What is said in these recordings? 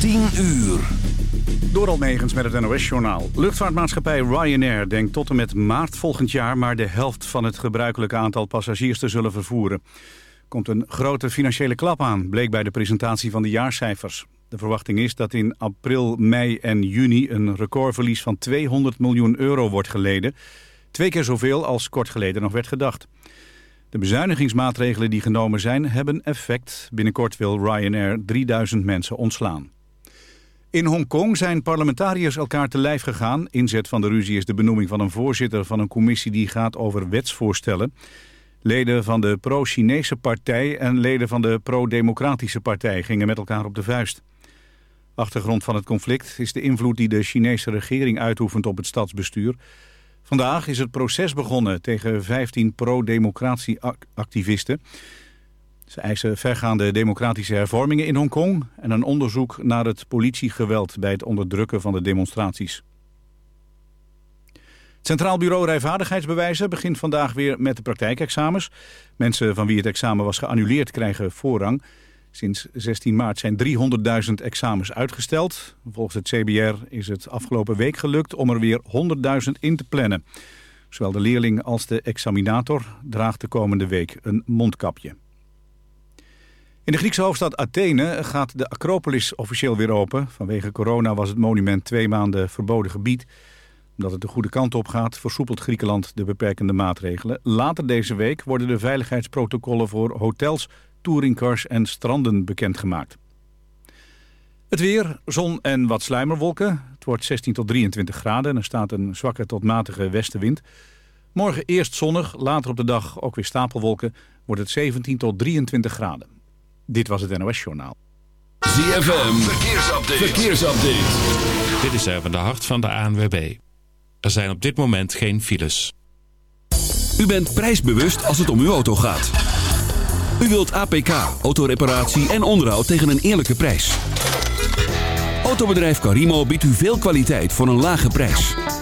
10 uur. Door Almegens met het NOS-journaal. Luchtvaartmaatschappij Ryanair denkt tot en met maart volgend jaar... maar de helft van het gebruikelijke aantal passagiers te zullen vervoeren. Komt een grote financiële klap aan, bleek bij de presentatie van de jaarcijfers. De verwachting is dat in april, mei en juni... een recordverlies van 200 miljoen euro wordt geleden. Twee keer zoveel als kort geleden nog werd gedacht. De bezuinigingsmaatregelen die genomen zijn hebben effect. Binnenkort wil Ryanair 3000 mensen ontslaan. In Hongkong zijn parlementariërs elkaar te lijf gegaan. Inzet van de ruzie is de benoeming van een voorzitter van een commissie die gaat over wetsvoorstellen. Leden van de pro-Chinese partij en leden van de pro-democratische partij gingen met elkaar op de vuist. Achtergrond van het conflict is de invloed die de Chinese regering uitoefent op het stadsbestuur. Vandaag is het proces begonnen tegen 15 pro-democratie-activisten. Ze eisen vergaande democratische hervormingen in Hongkong... en een onderzoek naar het politiegeweld bij het onderdrukken van de demonstraties. Het Centraal Bureau Rijvaardigheidsbewijzen begint vandaag weer met de praktijkexamens. Mensen van wie het examen was geannuleerd krijgen voorrang. Sinds 16 maart zijn 300.000 examens uitgesteld. Volgens het CBR is het afgelopen week gelukt om er weer 100.000 in te plannen. Zowel de leerling als de examinator draagt de komende week een mondkapje. In de Griekse hoofdstad Athene gaat de Acropolis officieel weer open. Vanwege corona was het monument twee maanden verboden gebied. Omdat het de goede kant op gaat, versoepelt Griekenland de beperkende maatregelen. Later deze week worden de veiligheidsprotocollen voor hotels, touringcars en stranden bekendgemaakt. Het weer, zon en wat sluimerwolken. Het wordt 16 tot 23 graden en er staat een zwakke tot matige westenwind. Morgen eerst zonnig, later op de dag ook weer stapelwolken. Wordt het 17 tot 23 graden. Dit was het NOS Journaal. ZFM, verkeersupdate. verkeersupdate. Dit is even de hart van de ANWB. Er zijn op dit moment geen files. U bent prijsbewust als het om uw auto gaat. U wilt APK, autoreparatie en onderhoud tegen een eerlijke prijs. Autobedrijf Carimo biedt u veel kwaliteit voor een lage prijs.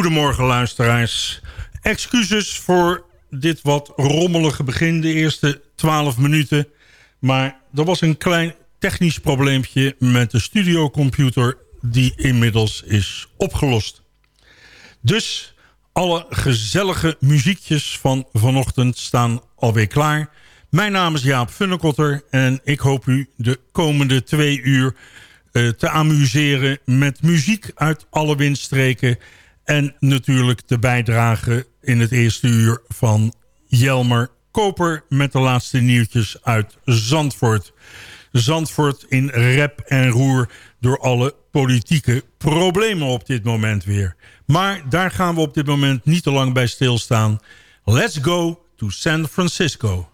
Goedemorgen luisteraars. Excuses voor dit wat rommelige begin, de eerste 12 minuten. Maar er was een klein technisch probleempje met de studiocomputer... die inmiddels is opgelost. Dus alle gezellige muziekjes van vanochtend staan alweer klaar. Mijn naam is Jaap Funnekotter en ik hoop u de komende twee uur eh, te amuseren met muziek uit alle windstreken en natuurlijk de bijdrage in het eerste uur van Jelmer Koper... met de laatste nieuwtjes uit Zandvoort. Zandvoort in rep en roer door alle politieke problemen op dit moment weer. Maar daar gaan we op dit moment niet te lang bij stilstaan. Let's go to San Francisco.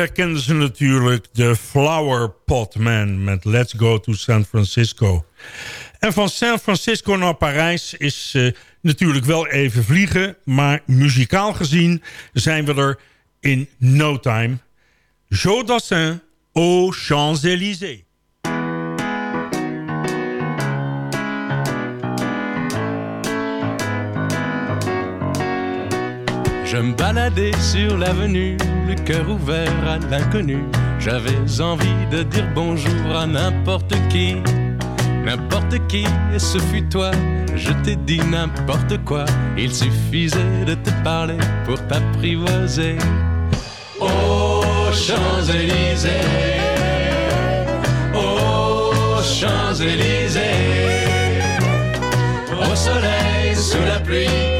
U herkende ze natuurlijk, de Flower Pot Man met Let's Go to San Francisco. En van San Francisco naar Parijs is eh, natuurlijk wel even vliegen... maar muzikaal gezien zijn we er in no time. Joe aux Champs-Élysées. Je me baladais sur l'avenue, le cœur ouvert à l'inconnu. J'avais envie de dire bonjour à n'importe qui, n'importe qui, et ce fut toi. Je t'ai dit n'importe quoi, il suffisait de te parler pour t'apprivoiser. Aux Champs-Élysées, aux Champs-Élysées, au soleil, sous la pluie,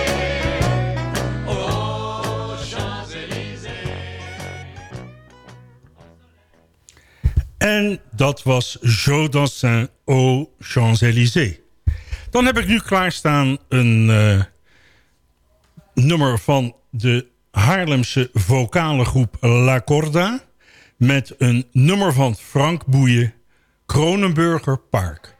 En dat was Joe Dassin aux Champs-Élysées. Dan heb ik nu klaarstaan een eh, nummer van de Haarlemse vocale groep La Corda... met een nummer van Frank Boeien, Kronenburger Park.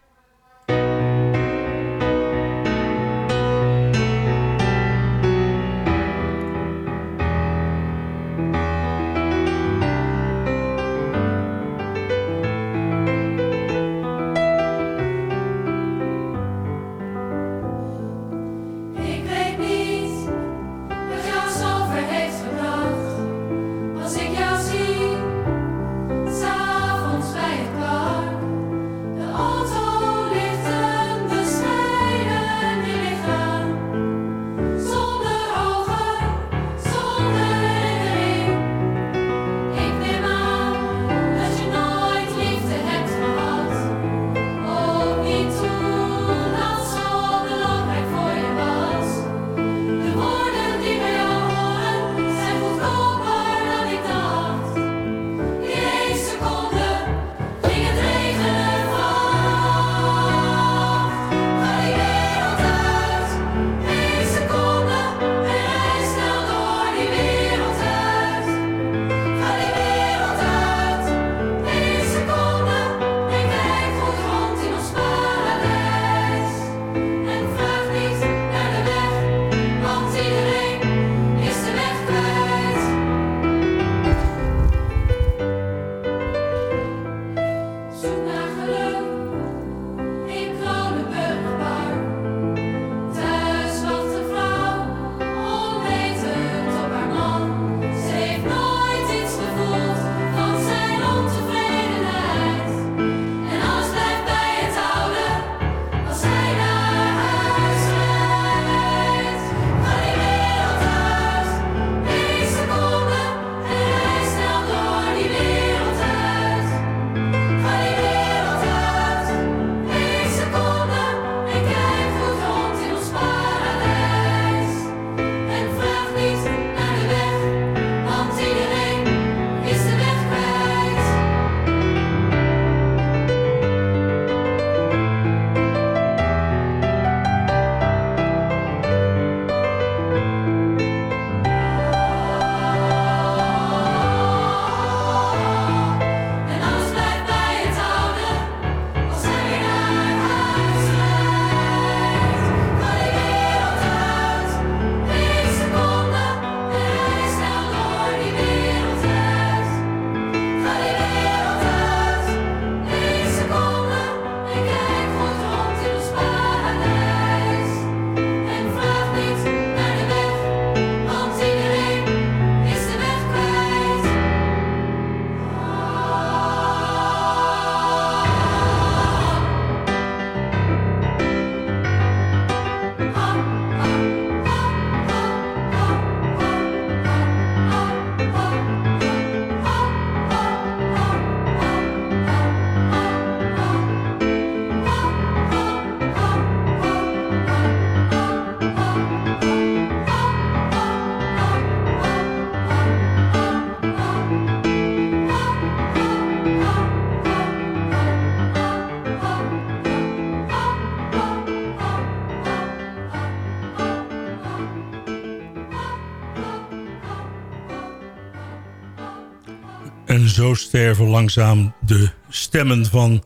Zo sterven langzaam de stemmen van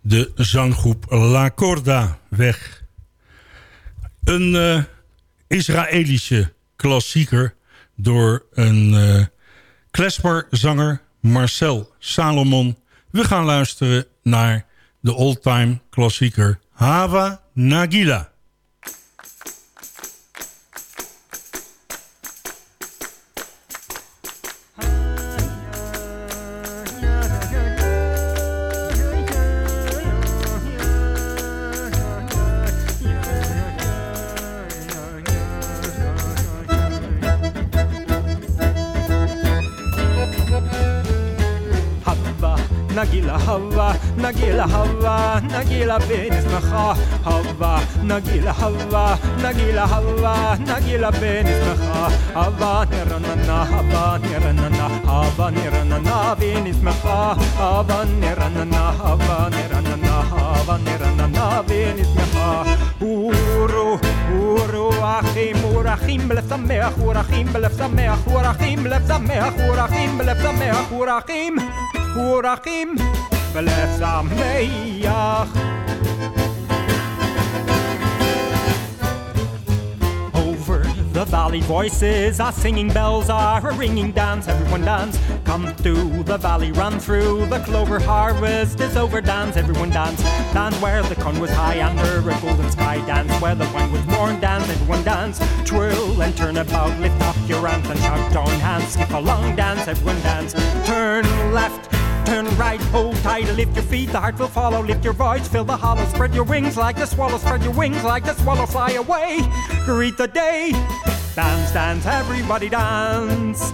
de zanggroep La Corda weg. Een eh, Israëlische klassieker door een uh, Marcel Salomon. We gaan luisteren naar de oldtime klassieker Hava Nagila. נגילה הווה, נגילה הווה, נגילה בנשמחה הווה, נגילה הווה, נגילה הווה, נגילה בנשמחה הווה נרננה, הווה נרננה, הווה נרננה בנשמחה הווה נרננה, הווה נרננה, הווה נרננה בנשמחה אורו, אורו אחים, אורחים בלב שמח, אורחים בלב שמח, אורחים בלב שמח, אורחים בלב שמח, אורחים Over the valley voices are singing, bells are ringing, dance, everyone dance. Come through the valley, run through the clover, harvest is over, dance, everyone dance. Dance where the corn was high under a golden sky, dance where the wine was warm, dance, everyone dance. Twirl and turn about, lift up your arms and shout, don't hands, skip along, dance, everyone dance. Turn left, turn right, hold tight, lift your feet, the heart will follow, lift your voice, fill the hollow, spread your wings like the swallow, spread your wings like the swallow, fly away, greet the day, dance, dance, everybody dance.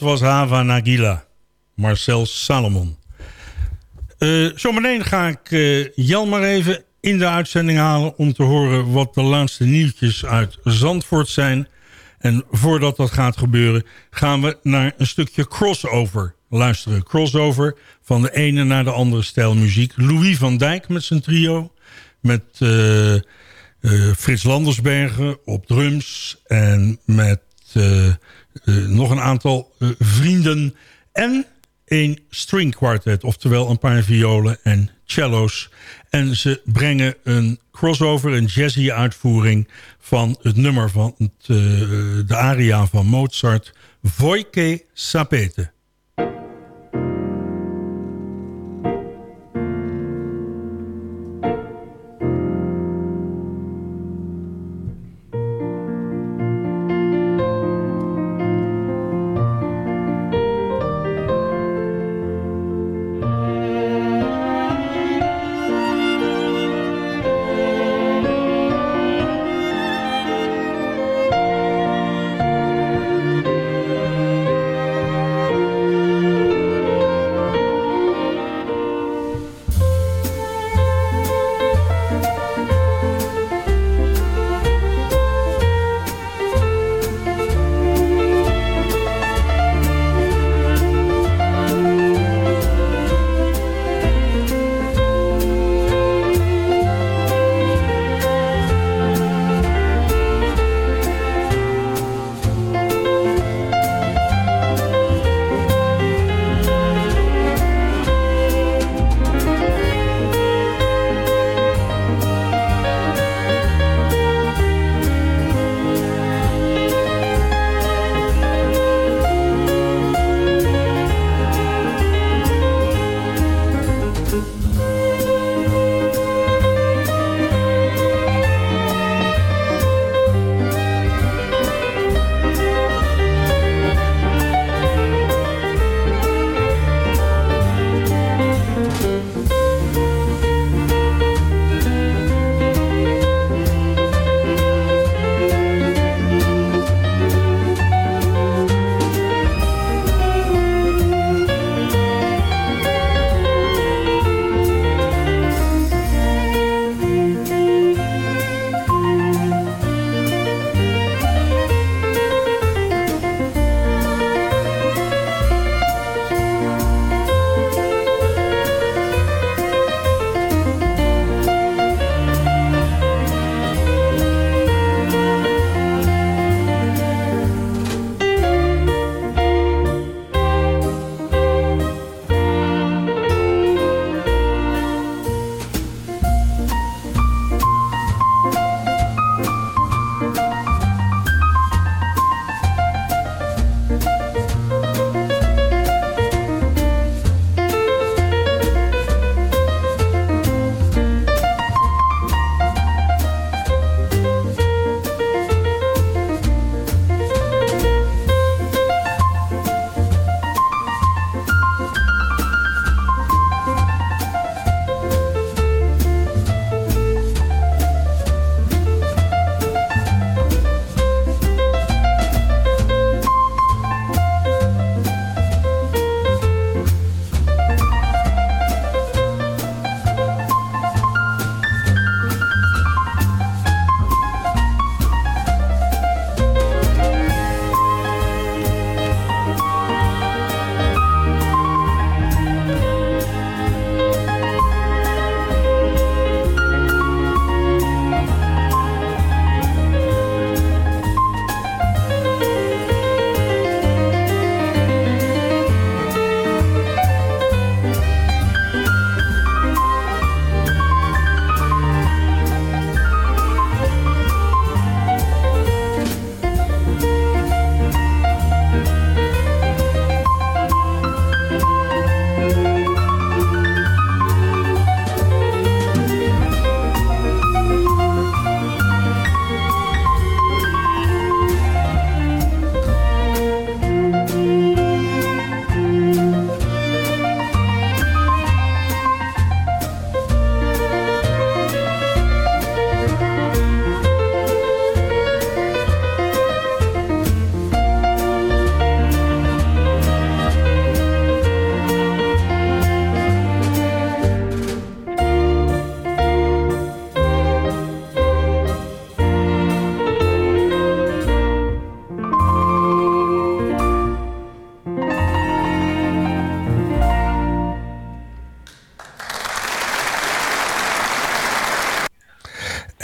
Dat was Hava Nagila, Marcel Salomon. Uh, zometeen ga ik uh, Jan maar even in de uitzending halen... om te horen wat de laatste nieuwtjes uit Zandvoort zijn. En voordat dat gaat gebeuren... gaan we naar een stukje crossover luisteren. Crossover van de ene naar de andere stijl muziek. Louis van Dijk met zijn trio. Met uh, Frits Landersbergen op drums. En met... nog een aantal uh, vrienden en een string quartet, oftewel een paar violen en cello's. En ze brengen een crossover, een jazzy uitvoering van het nummer van het, uh, de aria van Mozart, Voike Sapete.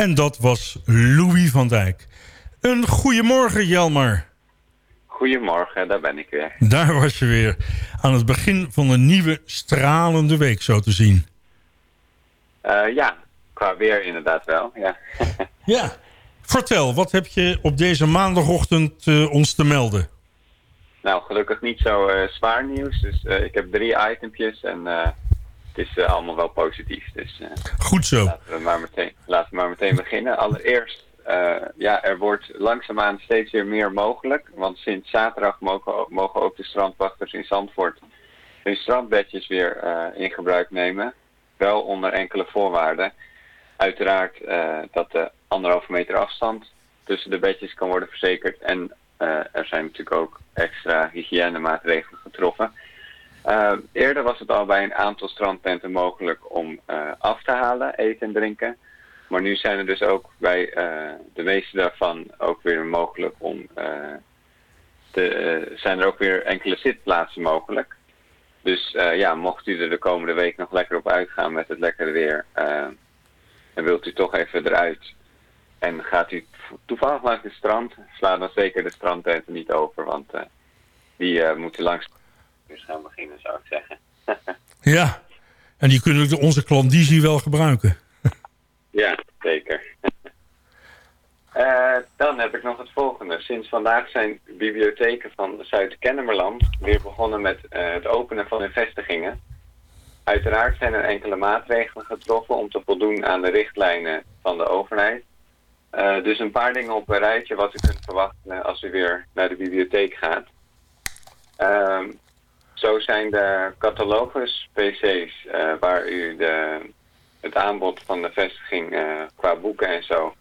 En dat was Louis van Dijk. Een goedemorgen, Jelmar. Goedemorgen, daar ben ik weer. Daar was je weer. Aan het begin van een nieuwe stralende week, zo te zien. Eh, ja, qua weer inderdaad wel, ja. ja. Vertel, wat heb je op deze maandagochtend eh, ons te melden? Nou, gelukkig niet zo eh, zwaar nieuws. Dus ik heb drie itempjes en is eh, allemaal wel positief. Dus, eh, Goed zo. Laten we maar meteen, laten we maar meteen beginnen. Allereerst, eh, ja, er wordt langzaamaan steeds weer meer mogelijk. Want sinds zaterdag mogen, mogen ook de strandwachters in Zandvoort hun strandbedjes weer in gebruik nemen. Wel onder enkele voorwaarden. Uiteraard dat de anderhalve meter afstand tussen de bedjes kan worden verzekerd. En er zijn natuurlijk ook extra hygiënemaatregelen getroffen. Uh, eerder was het al bij een aantal strandtenten mogelijk om uh, af te halen, eten en drinken. Maar nu zijn er dus ook bij uh, de meeste daarvan ook weer mogelijk om te, zijn er ook weer enkele zitplaatsen mogelijk. Dus ja, mocht u er de komende week nog lekker op uitgaan met het lekkere weer en wilt u toch even eruit en gaat u toevallig langs het strand, sla dan zeker de strandtenten niet over, want die moeten langs dus gaan beginnen, zou ik zeggen. ja, en die kunnen onze klandizie wel gebruiken. ja, zeker. uh, dan heb ik nog het volgende. Sinds vandaag zijn bibliotheken van Zuid-Kennemerland weer begonnen met uh, het openen van hun vestigingen. Uiteraard zijn er enkele maatregelen getroffen om te voldoen aan de richtlijnen van de overheid. Uh, dus een paar dingen op een rijtje wat u kunt verwachten als u weer naar de bibliotheek gaat. Zo zijn de catalogus-PC's uh, waar u de, het aanbod van de vestiging uh, qua boeken en zo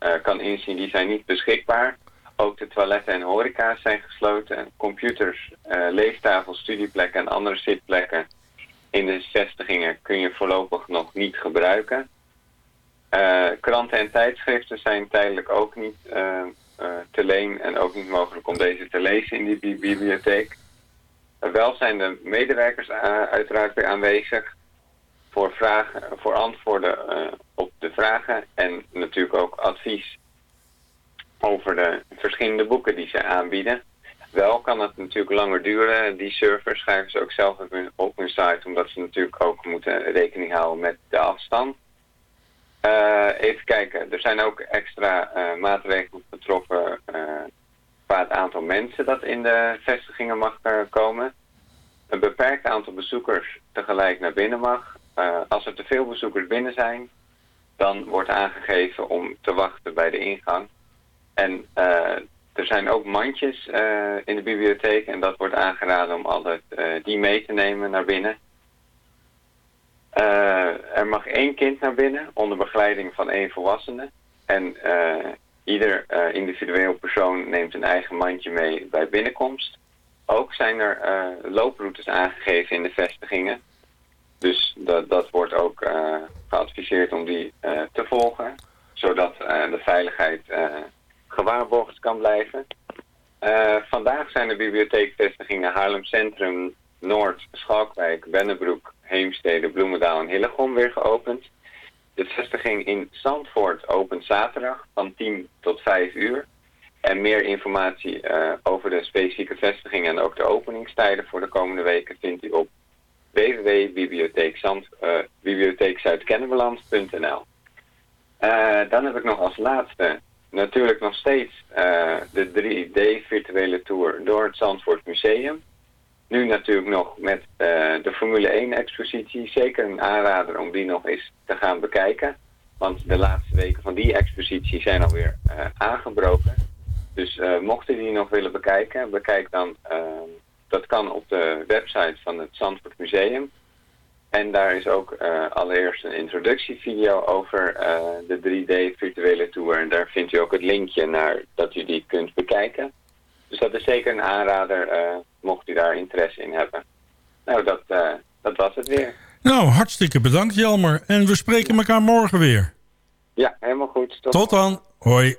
uh, kan inzien, die zijn niet beschikbaar. Ook de toiletten en horeca's zijn gesloten. Computers, leestafels, studieplekken en andere zitplekken in de vestigingen kun je voorlopig nog niet gebruiken. kranten en tijdschriften zijn tijdelijk ook niet te leen en ook niet mogelijk om deze te lezen in die bibliotheek. Wel zijn de medewerkers uh, uiteraard weer aanwezig voor, vragen, voor antwoorden uh, op de vragen en natuurlijk ook advies over de verschillende boeken die ze aanbieden. Wel kan het natuurlijk langer duren. Die servers schrijven ze ook zelf op hun, op hun site, omdat ze natuurlijk ook moeten rekening houden met de afstand. Uh, even kijken, er zijn ook extra maatregelen getroffen het aantal mensen dat in de vestigingen mag komen. Een beperkt aantal bezoekers tegelijk naar binnen mag. Uh, als er te veel bezoekers binnen zijn, dan wordt aangegeven om te wachten bij de ingang. En uh, er zijn ook mandjes in de bibliotheek en dat wordt aangeraden om altijd die mee te nemen naar binnen. er mag één kind naar binnen onder begeleiding van één volwassene. En ieder individueel persoon neemt een eigen mandje mee bij binnenkomst. Ook zijn er uh, looproutes aangegeven in de vestigingen. Dus dat, dat wordt ook uh, geadviseerd om die te volgen. Zodat de veiligheid gewaarborgd kan blijven. vandaag zijn de bibliotheekvestigingen Haarlem Centrum, Noord, Schalkwijk, Bennebroek, Heemstede, Bloemendaal en Hillegom weer geopend. De vestiging in Zandvoort opent zaterdag van 10 tot 5 uur. En meer informatie uh, over de specifieke vestiging en ook de openingstijden voor de komende weken vindt u op www.bibliotheekzuidkennemerland.nl uh, Dan heb ik nog als laatste natuurlijk nog steeds de 3D virtuele tour door het Zandvoort Museum. Nu natuurlijk nog met de Formule 1 expositie. Zeker een aanrader om die nog eens te gaan bekijken. Want de laatste weken van die expositie zijn alweer aangebroken. Dus uh, mochten die nog willen bekijken, bekijk dan, uh, dat kan op de website van het Zandvoort Museum. En daar is ook uh, allereerst een introductievideo over de 3D virtuele tour. En daar vindt u ook het linkje naar dat u die kunt bekijken. Dus dat is zeker een aanrader, mocht u daar interesse in hebben. Nou, dat, dat was het weer. Nou, hartstikke bedankt Jelmer. En we spreken elkaar morgen weer. Ja, helemaal goed. Tot, Tot dan. Hoi.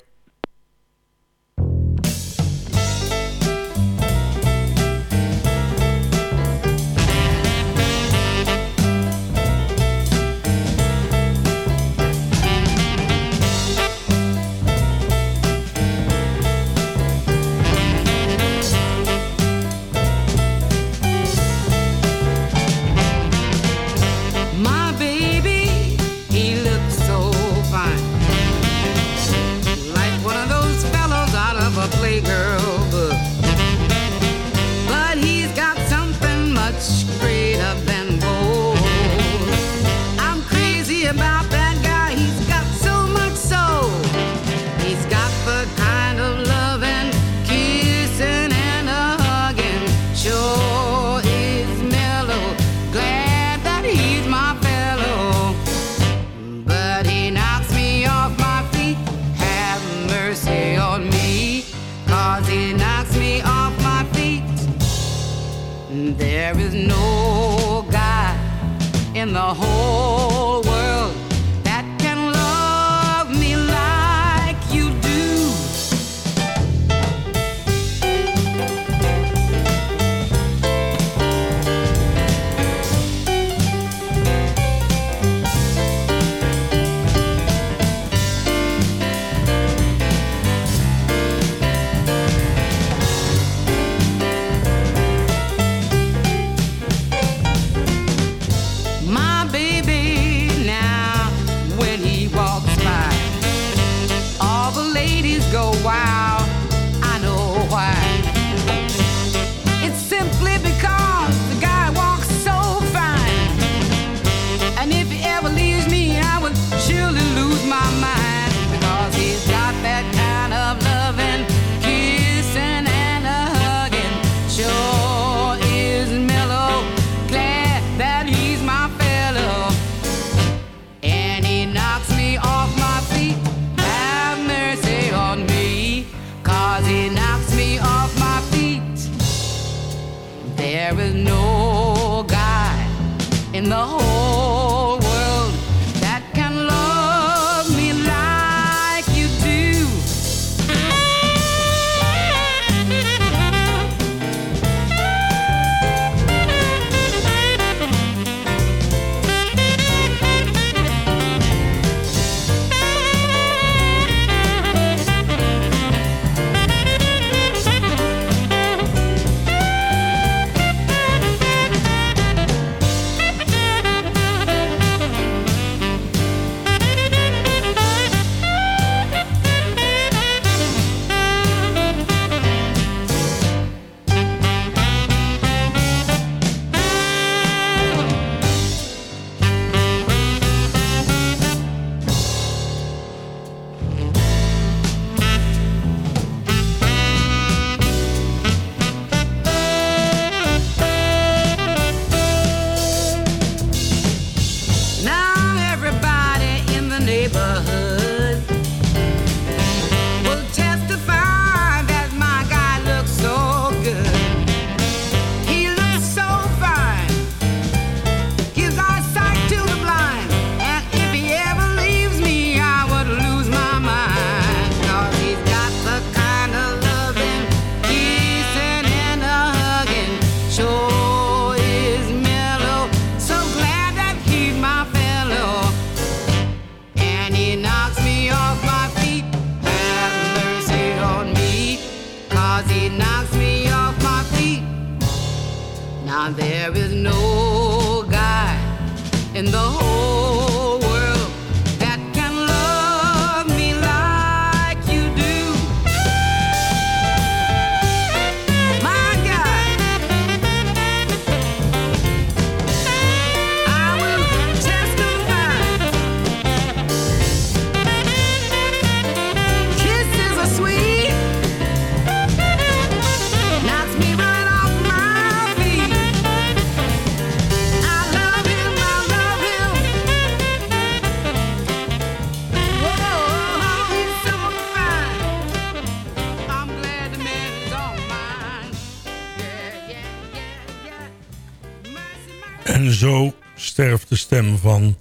van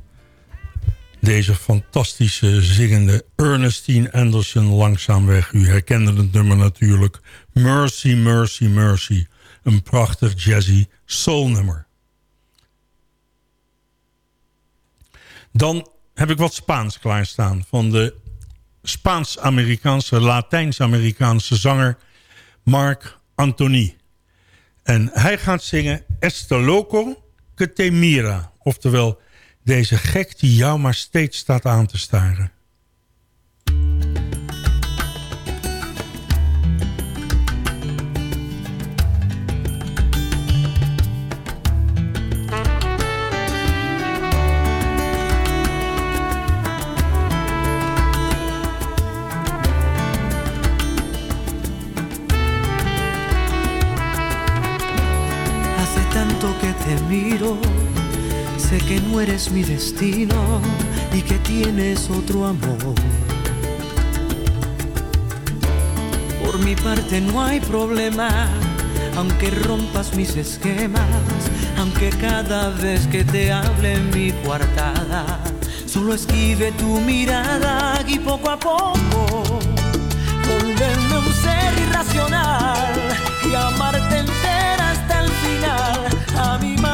deze fantastische zingende Ernestine Anderson langzaamweg. U herkende het nummer natuurlijk. Mercy, Mercy, Mercy. Een prachtig jazzy soulnummer. Dan heb ik wat Spaans klaarstaan van de Spaans-Amerikaanse, Latijns-Amerikaanse zanger Marc Anthony. En hij gaat zingen Este loco que te mira, oftewel deze gek die jou maar steeds staat aan te staren. eres mi destino y que tienes otro amor. Por mi parte no hay problema, aunque rompas mis esquemas, aunque cada vez que te hable mi coartada, solo esquive tu mirada y poco a poco volverme un ser irracional y amarte entera hasta el final a mi manera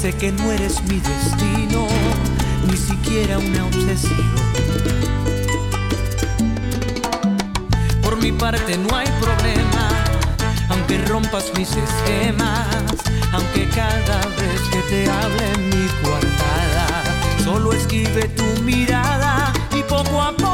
Sé que no eres mi destino, ni siquiera una obsesión. Por mi parte no hay problema, aunque rompas mis esquemas, aunque cada vez que te hable mi coartada, solo esquive tu mirada y poco a poco.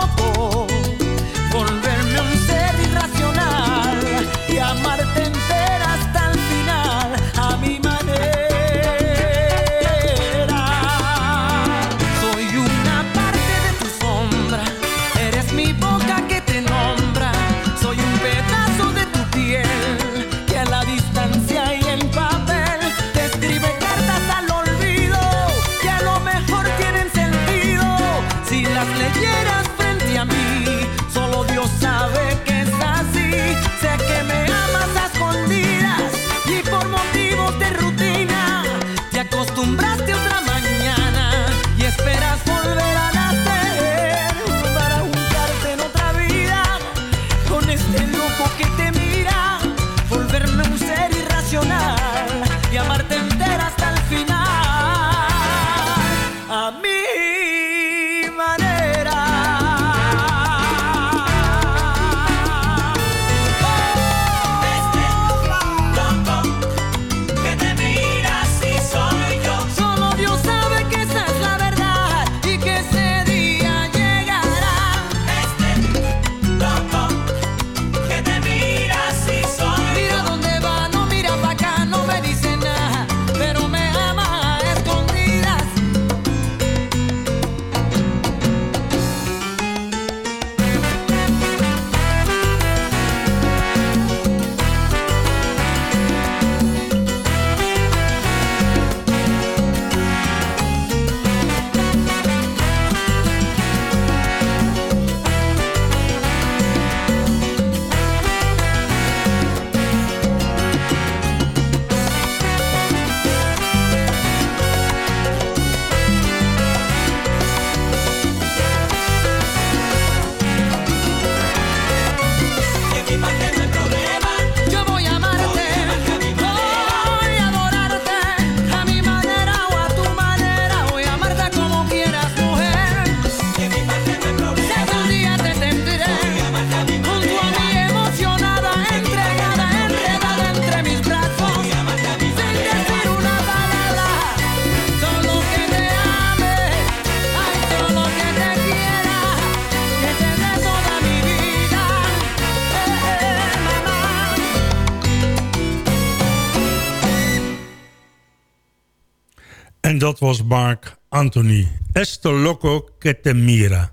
dat was Mark Anthony. Este loco que te mira.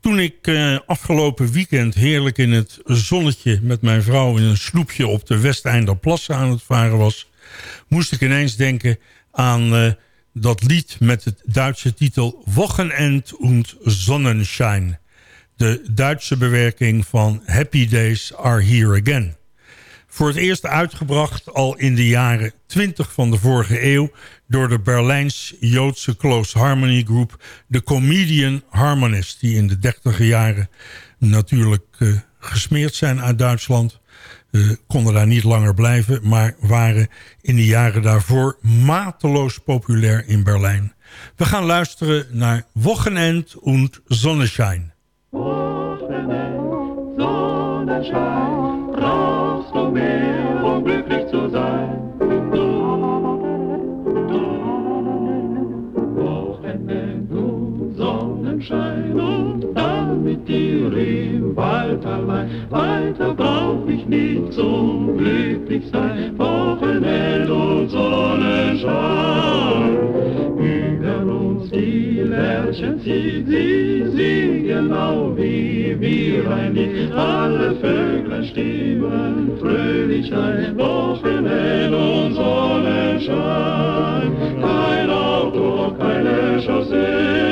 Toen ik eh, afgelopen weekend heerlijk in het zonnetje... met mijn vrouw in een sloepje op de Westeinderplassen aan het varen was... moest ik ineens denken aan eh, dat lied met het Duitse titel... Wochenend und Sonnenschein. De Duitse bewerking van Happy Days Are Here Again. Voor het eerst uitgebracht al in de jaren 20 van de vorige eeuw door de Berlijns-Joodse Close Harmony Group... de Comedian Harmonist, die in de dertiger jaren natuurlijk eh, gesmeerd zijn uit Duitsland... Uh, konden daar niet langer blijven, maar waren in de jaren daarvoor mateloos populair in Berlijn. We gaan luisteren naar Wochenend und Sonnenschein. Wochenend, Sonnenschein, brauchst du mehr, um glücklich zu sein. Weiter brauch ich nicht zum glücklich sein. Wochenend und Sonnenschein. Über uns die Lerchen zieht, sie singen genau wie wir ein Lied. Alle Vögel stimmen fröhlich ein. Wochenend und Sonnenschein. Kein Auto, keine Chaussee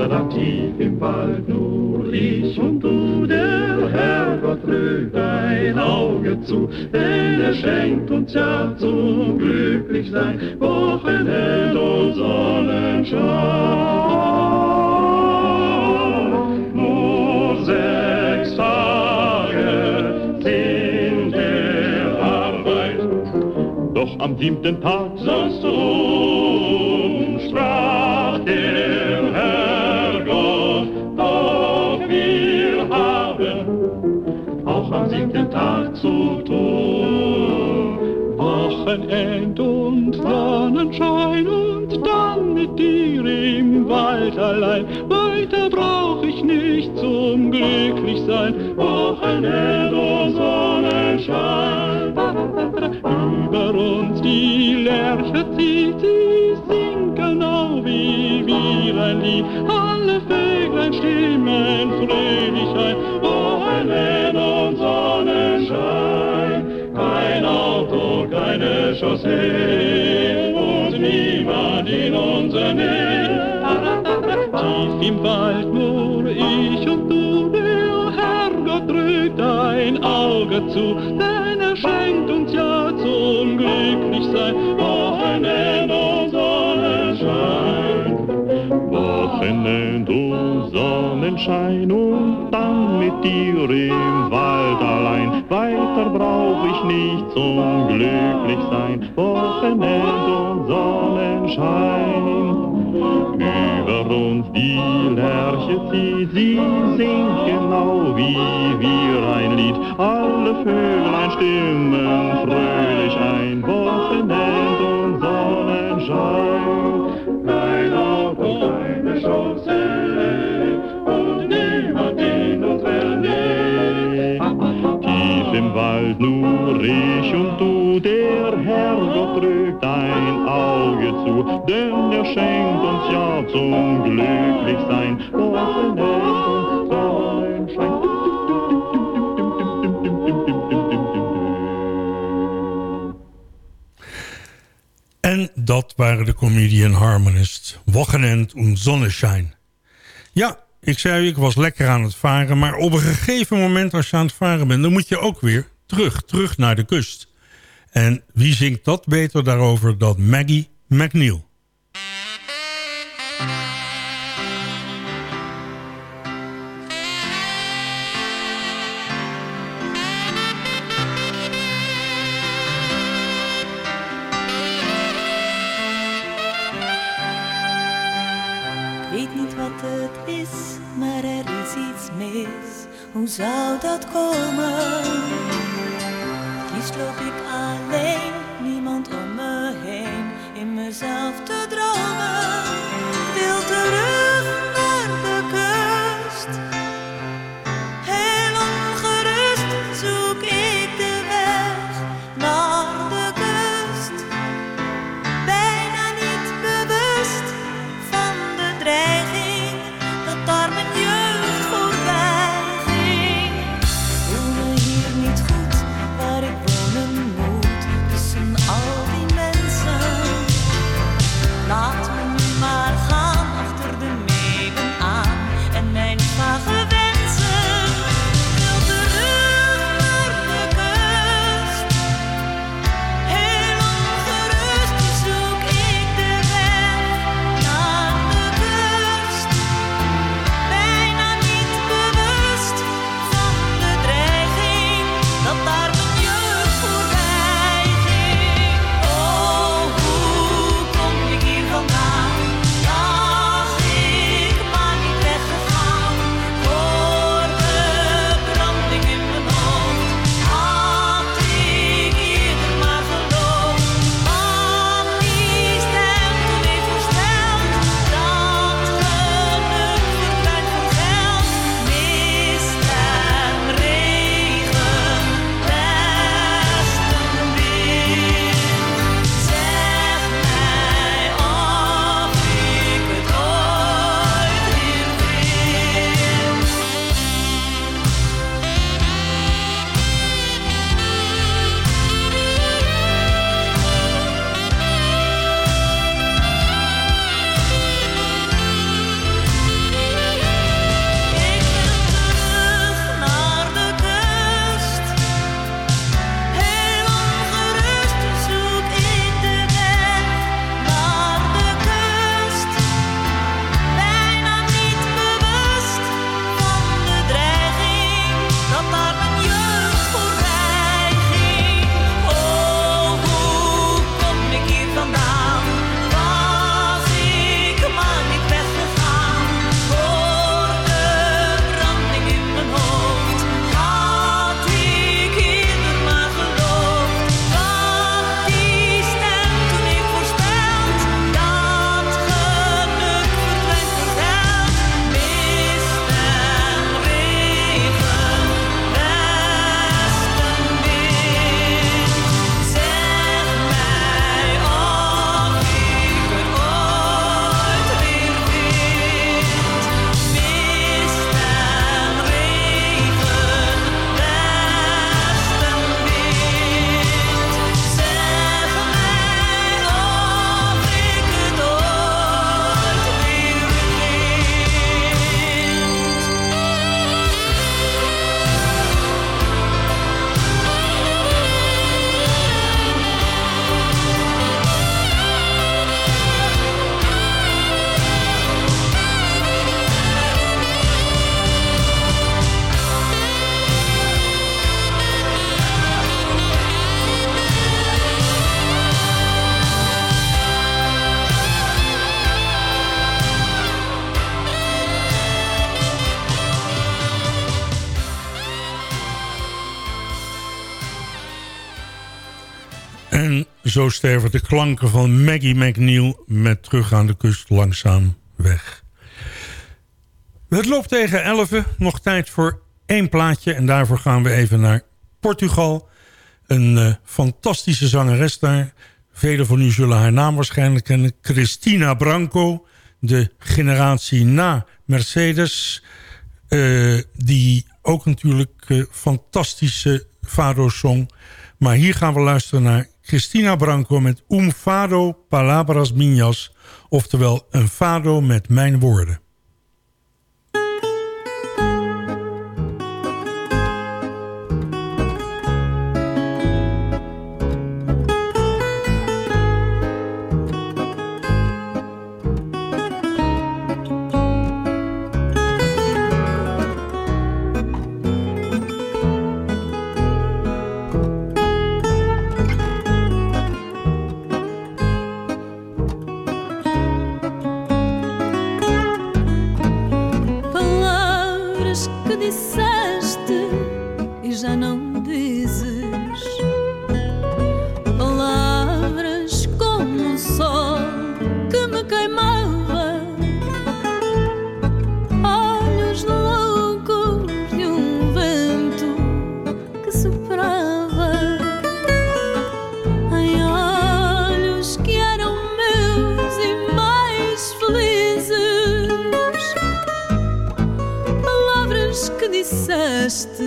Da, da, tief im Wald nur ich und du, der Herrgott rührt ein Auge zu, denn er schenkt uns ja zum Glücklichsein Wochenend und Sonnenschein. Nur sechs Tage sind der Arbeit, doch am siebten Tag sollst du, sprach auch am siebten Tag zu tun. Wochenend und Sonnenschein und dann mit dir im Wald allein. Weiter brauch ich nicht zum Glücklichsein. Wochenend und Sonnenschein. Über uns die Lerche zieht, sie singt genau wie wir ein Lied. Alle Vöglein stimmen fröhlich ein. Wochenend Sonnenschein. Kein Auto, keine Chaussee und niemand in unserer Nähe. Tief im Wald nur ich und du, der Herrgott drückt ein Auge zu, denn er schenkt uns ja zum Glücklichsein Wochenend und Sonnenschein. Sonnenschein und dann mit dir im Wald allein. Weiter brauch ich nicht zum Glücklichsein. Wochenend und Sonnenschein. Über uns die Lerche zieht, sie singt genau wie wir ein Lied. Alle Vöglein stimmen fröhlich ein. Wochenend und Sonnenschein. Kein Auto, keine Chaussee Wald nur ich und du, der Herrgott drückt ein Auge zu, denn er schenkt uns ja zum Glücklichsein Wochenend und Sonnenschein. En dat waren de comedian harmonists. Wochenend und Sonnenschein. Ja, ik zei ik was lekker aan het varen. Maar op een gegeven moment als je aan het varen bent... dan moet je ook weer terug, terug naar de kust. En wie zingt dat beter daarover dan Maggie McNeil? Het is, maar er is iets mis. Hoe zou dat komen? Liefst loop ik alleen, niemand om me heen, in mezelf te Zo sterven de klanken van Maggie McNeil met terug aan de kust langzaam weg. Het loopt tegen 11. Nog tijd voor één plaatje. En daarvoor gaan we even naar Portugal. Een eh, fantastische zangeres daar. Velen van u zullen haar naam waarschijnlijk kennen. Cristina Branco. De generatie na Mercedes. Eh, die ook natuurlijk eh, fantastische Fado zong. Maar hier gaan we luisteren naar Cristina Branco met Un Fado Palabras Minhas. Oftewel een fado met mijn woorden. passaste